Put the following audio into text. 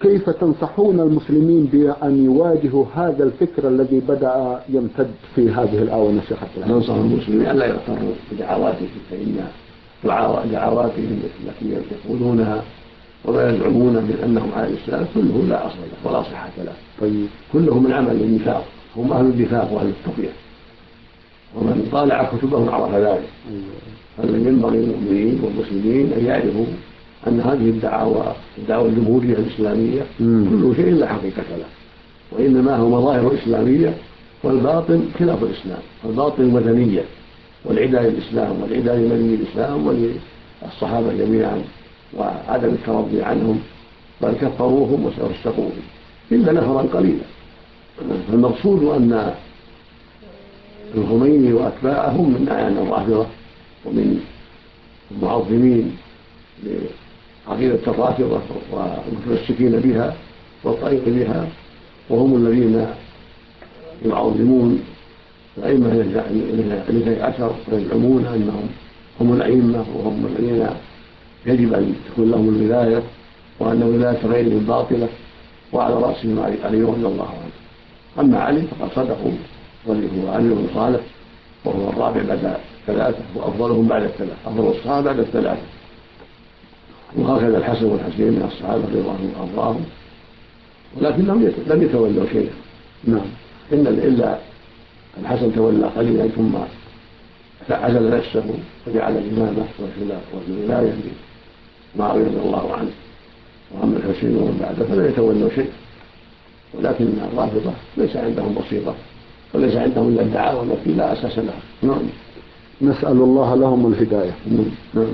كيف تنصحون المسلمين بأن يواجهوا هذا الفكر الذي بدأ يمتد في هذه الآونة شيخ ننصح المسلمين ألا يغتروا بدعواتهم فإن دعواتهم التي يقولونها وما يزعمون من أنهم على الإسلام كله لا أصل له ولا صحة له. طيب. كله من عمل النفاق هم أهل النفاق وأهل التقيه ومن طالع كتبهم عرف ذلك. فالذي ينبغي للمؤمنين والمسلمين أن يعرفوا أن هذه الدعاوى الدعوى الجمهورية الإسلامية كل شيء لا حقيقة له وإنما هو مظاهر إسلامية والباطن خلاف الإسلام الباطن المدنيه والعداء للإسلام والعداء لنبي الإسلام وللصحابة جميعا وعدم الترضي عنهم بل كفروهم وفسقوهم إلا نفرا قليلا. فالمقصود أن الخميني واتباعهم من اعيان الرافضة ومن المعظمين لعقيده الرافضة والمتمسكين بها والطريق بها وهم الذين يعظمون الأئمة الاثني عشر ويزعمون أنهم هم الأئمة وهم الذين يجب أن تكون لهم الولاية وأن ولاية غيرهم باطلة وعلى رأسهم علي رضي الله عنه. أما علي فقد صدقوا واللي هو علي بن صالح وهو الرابع بعد ثلاثة وأفضلهم بعد الثلاثة أفضل الصحابة بعد الثلاثة. وهكذا الحسن والحسين من الصحابة رضي الله عنهم وأرضاهم. ولكنهم لم يتولوا شيئا. نعم. إن إلا الحسن تولى قليلا ثم عزل نفسه وجعل الإمامة والولاية معاوية رضي الله عنه وأما الحسين ومن بعده فلا يتولوا شيء ولكن الرافضة ليس عندهم بصيرة وليس عندهم إلا الدعاوى التي لا أساس لها. نعم. نسأل الله لهم الهداية. نعم.